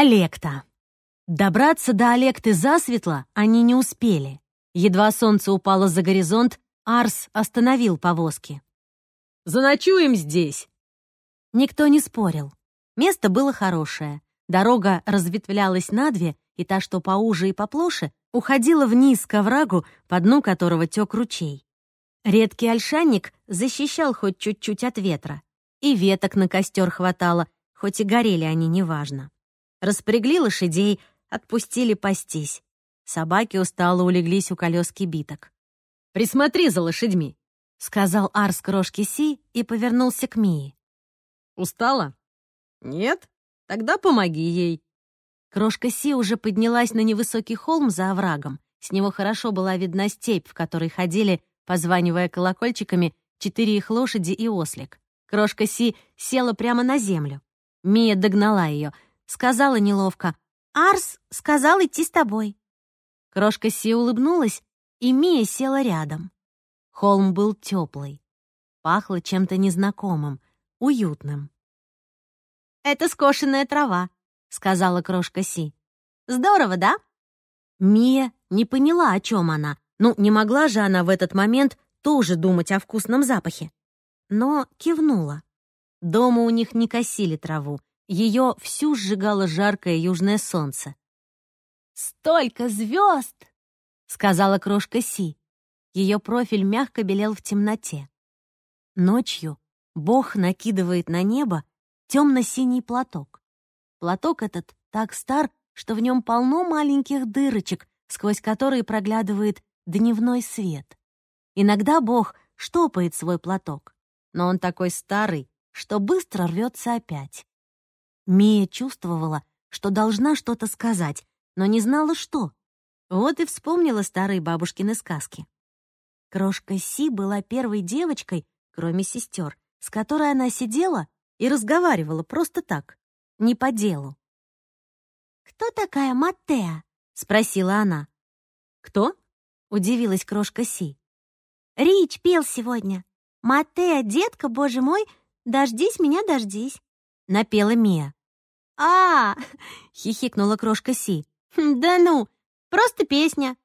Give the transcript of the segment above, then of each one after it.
Олекта. Добраться до Олекты засветло они не успели. Едва солнце упало за горизонт, Арс остановил повозки. «Заночуем здесь!» Никто не спорил. Место было хорошее. Дорога разветвлялась на две, и та, что поуже и поплоше, уходила вниз к оврагу, по дну которого тек ручей. Редкий ольшанник защищал хоть чуть-чуть от ветра. И веток на костер хватало, хоть и горели они неважно. Распрягли лошадей, отпустили пастись. Собаки устало улеглись у колес кибиток. «Присмотри за лошадьми», — сказал Арс крошки Си и повернулся к Мии. «Устала? Нет? Тогда помоги ей». Крошка Си уже поднялась на невысокий холм за оврагом. С него хорошо была видна степь, в которой ходили, позванивая колокольчиками, четыре их лошади и ослик. Крошка Си села прямо на землю. Мия догнала ее, сказала неловко. «Арс сказал идти с тобой». Крошка Си улыбнулась, и Мия села рядом. Холм был теплый. Пахло чем-то незнакомым, уютным. «Это скошенная трава», — сказала крошка Си. «Здорово, да?» Мия не поняла, о чем она. Ну, не могла же она в этот момент тоже думать о вкусном запахе. Но кивнула. Дома у них не косили траву. Ее всю сжигало жаркое южное солнце. «Столько звезд!» — сказала крошка Си. Ее профиль мягко белел в темноте. Ночью Бог накидывает на небо темно-синий платок. Платок этот так стар, что в нем полно маленьких дырочек, сквозь которые проглядывает дневной свет. Иногда Бог штопает свой платок, но он такой старый, что быстро рвется опять. Мия чувствовала, что должна что-то сказать, но не знала, что. Вот и вспомнила старые бабушкины сказки. Крошка Си была первой девочкой, кроме сестер, с которой она сидела и разговаривала просто так, не по делу. «Кто такая Маттеа?» — спросила она. «Кто?» — удивилась крошка Си. «Рич пел сегодня. Маттеа, детка, боже мой, дождись меня, дождись», — напела Мия. «А, хихикнула крошка Си. Хм, «Да ну, просто песня.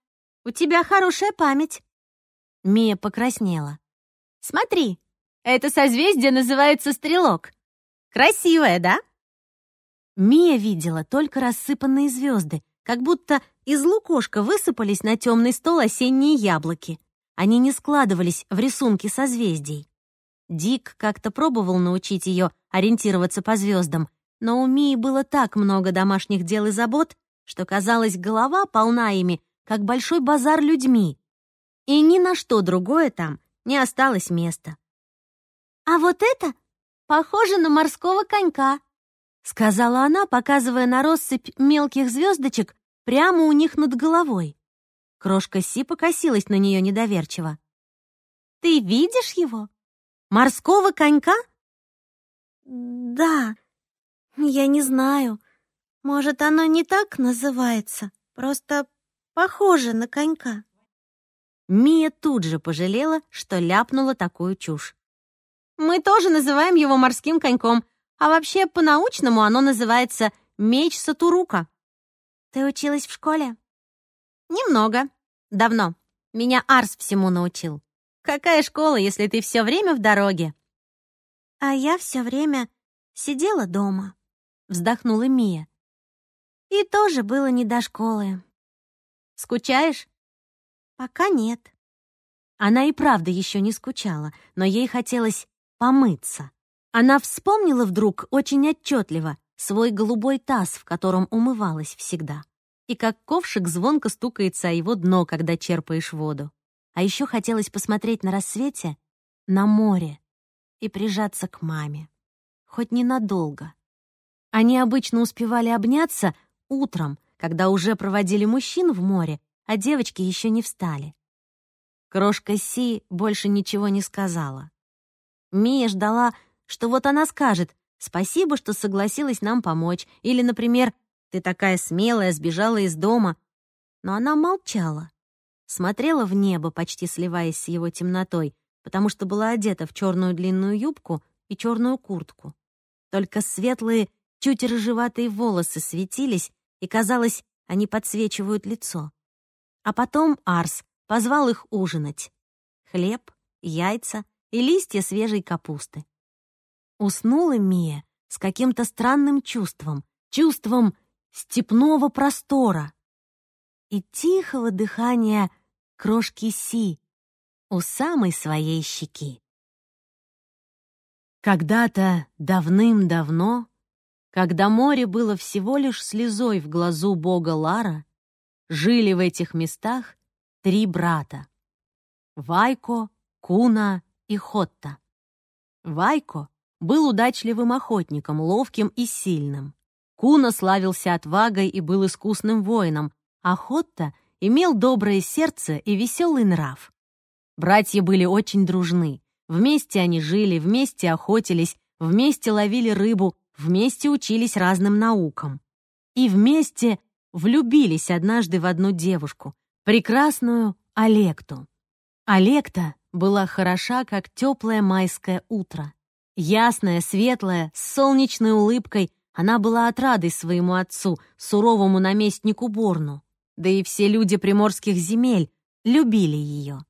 У тебя хорошая память». Мия покраснела. «Смотри, это созвездие называется Стрелок. Красивое, да?» Мия видела только рассыпанные звезды, как будто из лукошка высыпались на темный стол осенние яблоки. Они не складывались в рисунки созвездий. Дик как-то пробовал научить ее ориентироваться по звездам, но у Мии было так много домашних дел и забот, что, казалось, голова полна ими, как большой базар людьми, и ни на что другое там не осталось места. «А вот это похоже на морского конька», — сказала она, показывая на россыпь мелких звездочек прямо у них над головой. Крошка Си покосилась на нее недоверчиво. «Ты видишь его? Морского конька?» «Да, я не знаю. Может, оно не так называется, просто похоже на конька». Мия тут же пожалела, что ляпнула такую чушь. «Мы тоже называем его морским коньком, а вообще по-научному оно называется меч Сатурука». «Ты училась в школе?» «Немного. Давно. Меня Арс всему научил. Какая школа, если ты все время в дороге?» «А я все время сидела дома», — вздохнула Мия. «И тоже было не до школы». «Скучаешь?» Пока нет. Она и правда еще не скучала, но ей хотелось помыться. Она вспомнила вдруг очень отчетливо свой голубой таз, в котором умывалась всегда. И как ковшик звонко стукается о его дно, когда черпаешь воду. А еще хотелось посмотреть на рассвете на море и прижаться к маме. Хоть ненадолго. Они обычно успевали обняться утром, когда уже проводили мужчин в море, а девочки еще не встали. Крошка Си больше ничего не сказала. Мия ждала, что вот она скажет «Спасибо, что согласилась нам помочь», или, например, «Ты такая смелая, сбежала из дома». Но она молчала, смотрела в небо, почти сливаясь с его темнотой, потому что была одета в черную длинную юбку и черную куртку. Только светлые Чуть рыжеватые волосы светились, и, казалось, они подсвечивают лицо. А потом Арс позвал их ужинать. Хлеб, яйца и листья свежей капусты. Уснула Мия с каким-то странным чувством, чувством степного простора и тихого дыхания крошки Си у самой своей щеки. Когда-то давным-давно, когда море было всего лишь слезой в глазу бога Лара, жили в этих местах три брата — Вайко, Куна и Хотта. Вайко был удачливым охотником, ловким и сильным. Куна славился отвагой и был искусным воином, а Хотта имел доброе сердце и веселый нрав. Братья были очень дружны. Вместе они жили, вместе охотились, вместе ловили рыбу, вместе учились разным наукам. И вместе влюбились однажды в одну девушку, прекрасную Олекту. Олекта была хороша, как теплое майское утро. Ясная, светлая, с солнечной улыбкой, она была отрадой своему отцу, суровому наместнику Борну. Да и все люди приморских земель любили ее.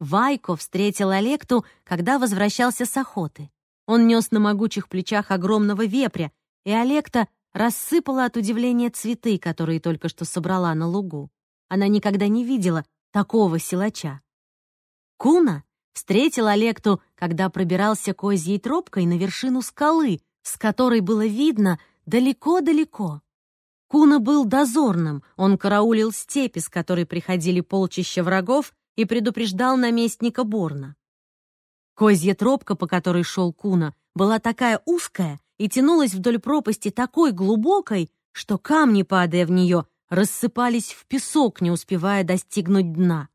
Вайко встретил Олекту, когда возвращался с охоты. Он нес на могучих плечах огромного вепря, и Олекта рассыпала от удивления цветы, которые только что собрала на лугу. Она никогда не видела такого силача. Куна встретил Олекту, когда пробирался козьей тропкой на вершину скалы, с которой было видно далеко-далеко. Куна был дозорным, он караулил степи, с которой приходили полчища врагов, и предупреждал наместника Борна. Козья тропка, по которой шел Куна, была такая узкая и тянулась вдоль пропасти такой глубокой, что камни, падая в нее, рассыпались в песок, не успевая достигнуть дна.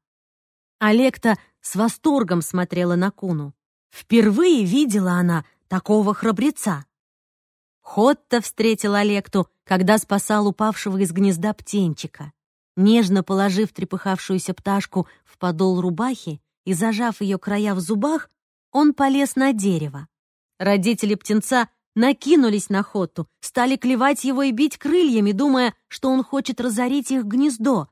Олекта с восторгом смотрела на Куну. Впервые видела она такого храбреца. Хотта встретил Олекту, когда спасал упавшего из гнезда птенчика. Нежно положив трепыхавшуюся пташку в подол рубахи и зажав ее края в зубах, он полез на дерево. Родители птенца накинулись на Хотту, стали клевать его и бить крыльями, думая, что он хочет разорить их гнездо.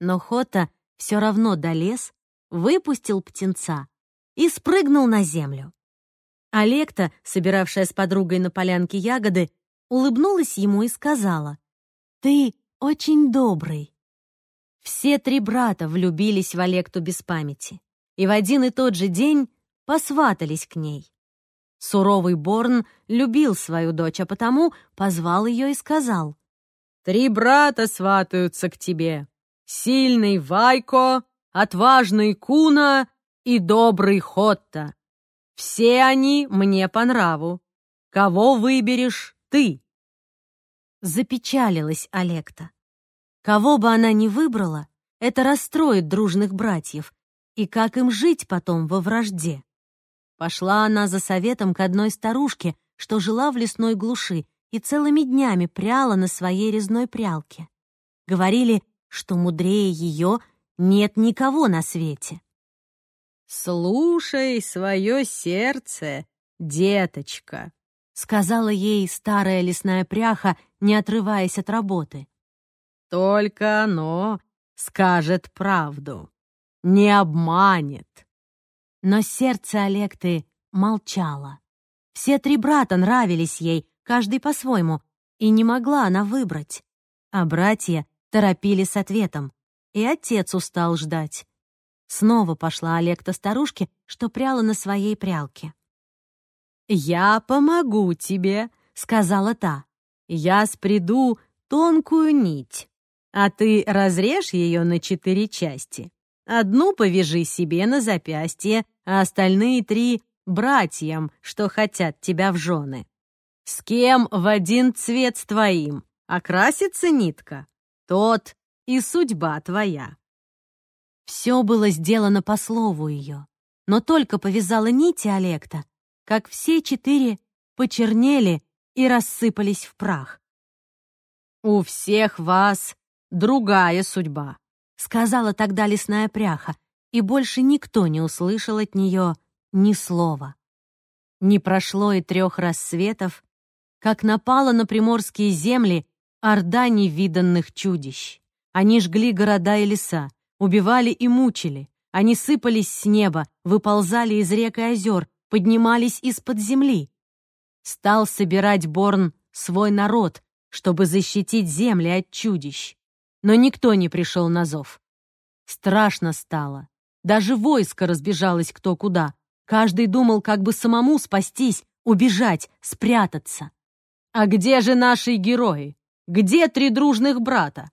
Но Хотта все равно долез, выпустил птенца и спрыгнул на землю. Олекта, собиравшая с подругой на полянке ягоды, улыбнулась ему и сказала, «Ты очень добрый». Все три брата влюбились в Олекту без памяти и в один и тот же день посватались к ней. Суровый Борн любил свою дочь, а потому позвал ее и сказал, «Три брата сватаются к тебе. Сильный Вайко, отважный Куна и добрый Хотта. Все они мне по нраву. Кого выберешь ты?» Запечалилась Олекта. Кого бы она ни выбрала, это расстроит дружных братьев, и как им жить потом во вражде? Пошла она за советом к одной старушке, что жила в лесной глуши и целыми днями пряла на своей резной прялке. Говорили, что мудрее ее нет никого на свете. «Слушай свое сердце, деточка», — сказала ей старая лесная пряха, не отрываясь от работы. Только оно скажет правду, не обманет. Но сердце Олекты молчало. Все три брата нравились ей, каждый по-своему, и не могла она выбрать. А братья торопили с ответом, и отец устал ждать. Снова пошла Олекта старушке, что пряла на своей прялке. «Я помогу тебе», — сказала та. «Я спреду тонкую нить а ты разрежь ее на четыре части. Одну повяжи себе на запястье, а остальные три — братьям, что хотят тебя в жены. С кем в один цвет с твоим окрасится нитка, тот и судьба твоя. Все было сделано по слову ее, но только повязала нити Олекта, как все четыре почернели и рассыпались в прах. «У всех вас другая судьба», — сказала тогда лесная пряха, и больше никто не услышал от нее ни слова. Не прошло и трех рассветов, как напала на приморские земли орда невиданных чудищ. Они жгли города и леса, убивали и мучили. Они сыпались с неба, выползали из рек и озер, поднимались из-под земли. Стал собирать Борн свой народ, чтобы защитить земли от чудищ. Но никто не пришел на зов. Страшно стало. Даже войско разбежалось кто куда. Каждый думал, как бы самому спастись, убежать, спрятаться. А где же наши герои? Где три дружных брата?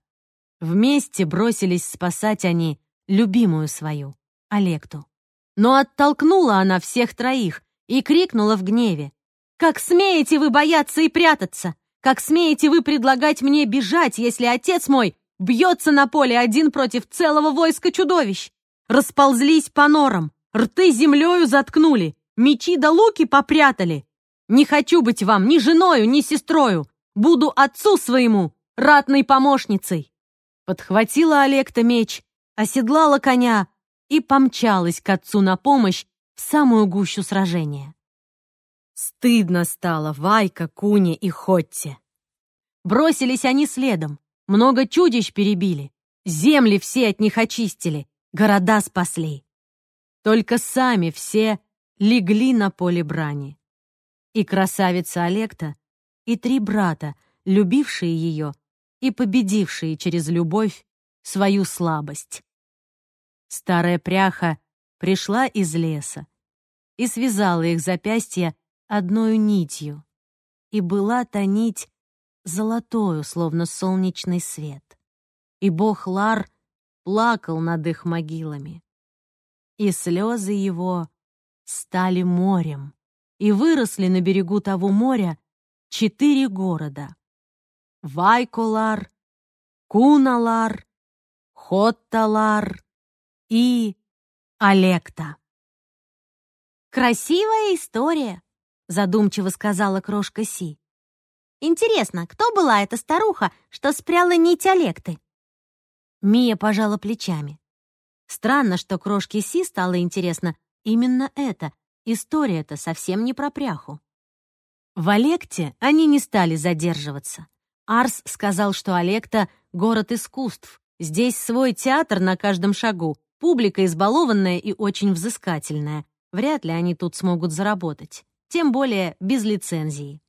Вместе бросились спасать они любимую свою, Олекту. Но оттолкнула она всех троих и крикнула в гневе. «Как смеете вы бояться и прятаться? Как смеете вы предлагать мне бежать, если отец мой бьется на поле один против целого войска чудовищ? Расползлись по норам, рты землею заткнули, мечи да луки попрятали. Не хочу быть вам ни женою, ни сестрою. Буду отцу своему ратной помощницей. Подхватила Олекта меч, оседлала коня и помчалась к отцу на помощь в самую гущу сражения. Стыдно стало Вайка, Куне и Хотте. Бросились они следом, много чудищ перебили, земли все от них очистили, города спасли. Только сами все легли на поле брани. И красавица Олекта, и три брата, любившие ее и победившие через любовь свою слабость. Старая пряха пришла из леса и связала их запястья одной нитью, и была та нить золотою, словно солнечный свет. И бог Лар плакал над их могилами. И слезы его стали морем, и выросли на берегу того моря четыре города Вайколар, Куналар, Хотталар и Олекта. «Красивая история», — задумчиво сказала крошка Си. «Интересно, кто была эта старуха, что спряла нить Олекты?» Мия пожала плечами. Странно, что крошке Си стало интересно именно это. История-то совсем не про пряху. В Олекте они не стали задерживаться. Арс сказал, что Олекта — город искусств. Здесь свой театр на каждом шагу, публика избалованная и очень взыскательная. Вряд ли они тут смогут заработать. Тем более без лицензии.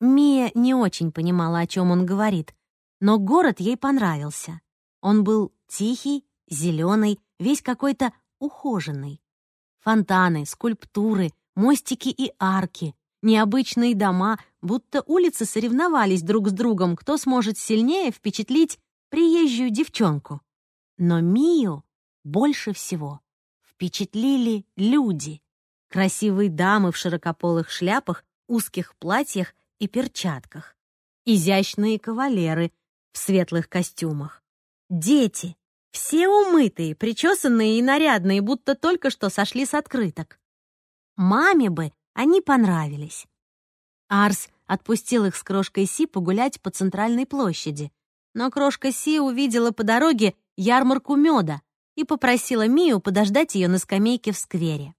Мия не очень понимала, о чем он говорит, но город ей понравился. Он был тихий, зеленый, весь какой-то ухоженный. Фонтаны, скульптуры, мостики и арки, необычные дома, будто улицы соревновались друг с другом, кто сможет сильнее впечатлить приезжую девчонку. Но Мию больше всего впечатлили люди. Красивые дамы в широкополых шляпах, узких платьях и перчатках. Изящные кавалеры в светлых костюмах. Дети, все умытые, причесанные и нарядные, будто только что сошли с открыток. Маме бы они понравились. Арс отпустил их с крошкой Си погулять по центральной площади. Но крошка Си увидела по дороге ярмарку меда и попросила Мию подождать ее на скамейке в сквере.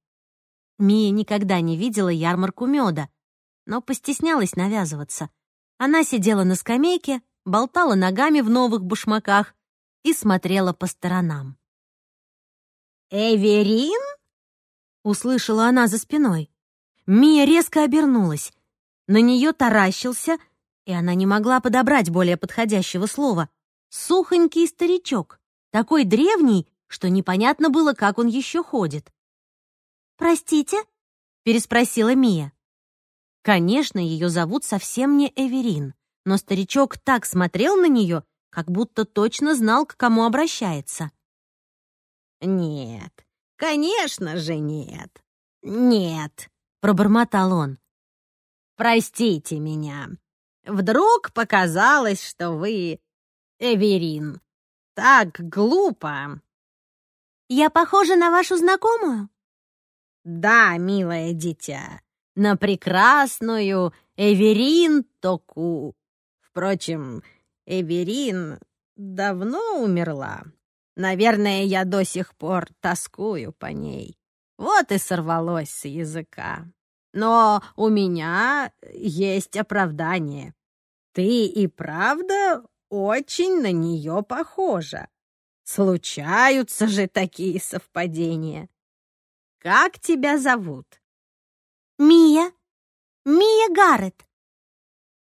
Мия никогда не видела ярмарку меда, но постеснялась навязываться. Она сидела на скамейке, болтала ногами в новых башмаках и смотрела по сторонам. «Эверин?» — услышала она за спиной. Мия резко обернулась. На нее таращился, и она не могла подобрать более подходящего слова. Сухонький старичок, такой древний, что непонятно было, как он еще ходит. «Простите?» — переспросила Мия. Конечно, ее зовут совсем не Эверин, но старичок так смотрел на нее, как будто точно знал, к кому обращается. «Нет, конечно же нет. Нет», — пробормотал он. «Простите меня. Вдруг показалось, что вы Эверин. Так глупо». «Я похожа на вашу знакомую?» «Да, милое дитя, на прекрасную Эверин Току. Впрочем, Эверин давно умерла. Наверное, я до сих пор тоскую по ней. Вот и сорвалось с языка. Но у меня есть оправдание. Ты и правда очень на нее похожа. Случаются же такие совпадения. Как тебя зовут? Мия Гаррет.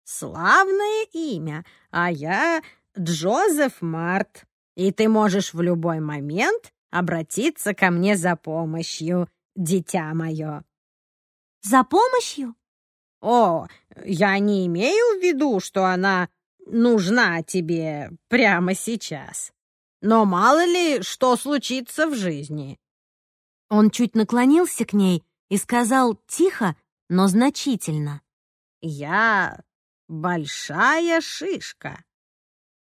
Славное имя, а я Джозеф Март. И ты можешь в любой момент обратиться ко мне за помощью, дитя мое. За помощью? О, я не имею в виду, что она нужна тебе прямо сейчас. Но мало ли, что случится в жизни. Он чуть наклонился к ней и сказал тихо, но значительно. «Я большая шишка.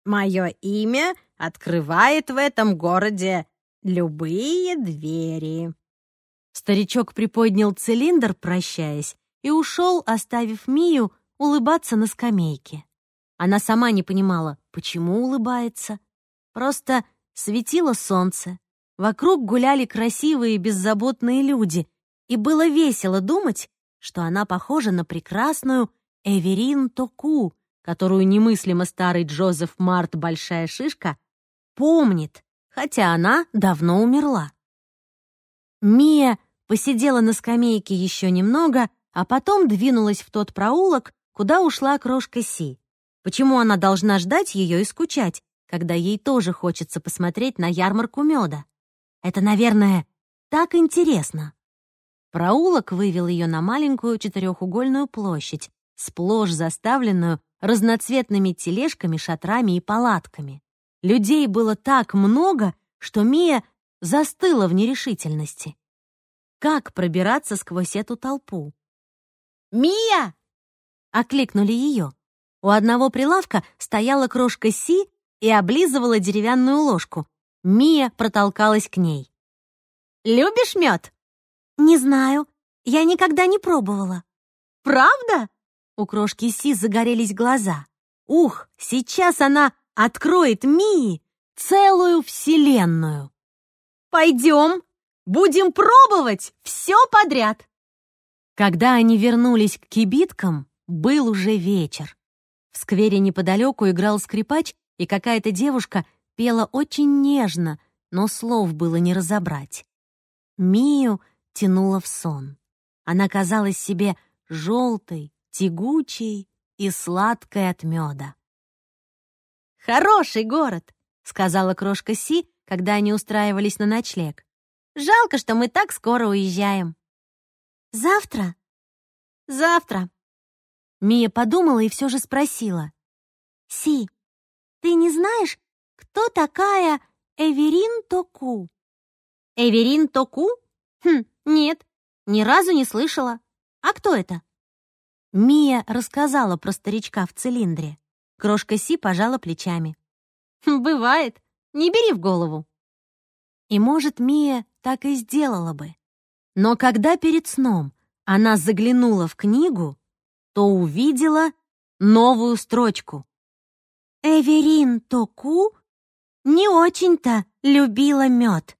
Мое имя открывает в этом городе любые двери». Старичок приподнял цилиндр, прощаясь, и ушел, оставив Мию улыбаться на скамейке. Она сама не понимала, почему улыбается. Просто светило солнце, вокруг гуляли красивые беззаботные люди, и было весело думать, что она похожа на прекрасную Эверин Току, которую немыслимо старый Джозеф Март Большая Шишка помнит, хотя она давно умерла. Мия посидела на скамейке еще немного, а потом двинулась в тот проулок, куда ушла крошка Си. Почему она должна ждать ее и скучать, когда ей тоже хочется посмотреть на ярмарку меда. Это, наверное, так интересно. Проулок вывел ее на маленькую четырехугольную площадь, сплошь заставленную разноцветными тележками, шатрами и палатками. Людей было так много, что Мия застыла в нерешительности. Как пробираться сквозь эту толпу? «Мия!» — окликнули ее. У одного прилавка стояла крошка Си и облизывала деревянную ложку. Мия протолкалась к ней. «Любишь мед?» «Не знаю. Я никогда не пробовала». «Правда?» У крошки Си загорелись глаза. «Ух, сейчас она откроет Мии целую вселенную!» «Пойдем, будем пробовать все подряд!» Когда они вернулись к кибиткам, был уже вечер. В сквере неподалеку играл скрипач и какая-то девушка пела очень нежно, но слов было не разобрать. Мию тянула в сон. Она казалась себе желтой, тягучей и сладкой от меда. «Хороший город», — сказала крошка Си, когда они устраивались на ночлег. «Жалко, что мы так скоро уезжаем». «Завтра?» «Завтра». Мия подумала и все же спросила. «Си, ты не знаешь, кто такая Эверин Току?» «Эверин Току? Хм, нет, ни разу не слышала. А кто это?» Мия рассказала про старичка в цилиндре. Крошка Си пожала плечами. «Хм, «Бывает. Не бери в голову». И, может, Мия так и сделала бы. Но когда перед сном она заглянула в книгу, то увидела новую строчку. Эверин Току не очень-то любила мед.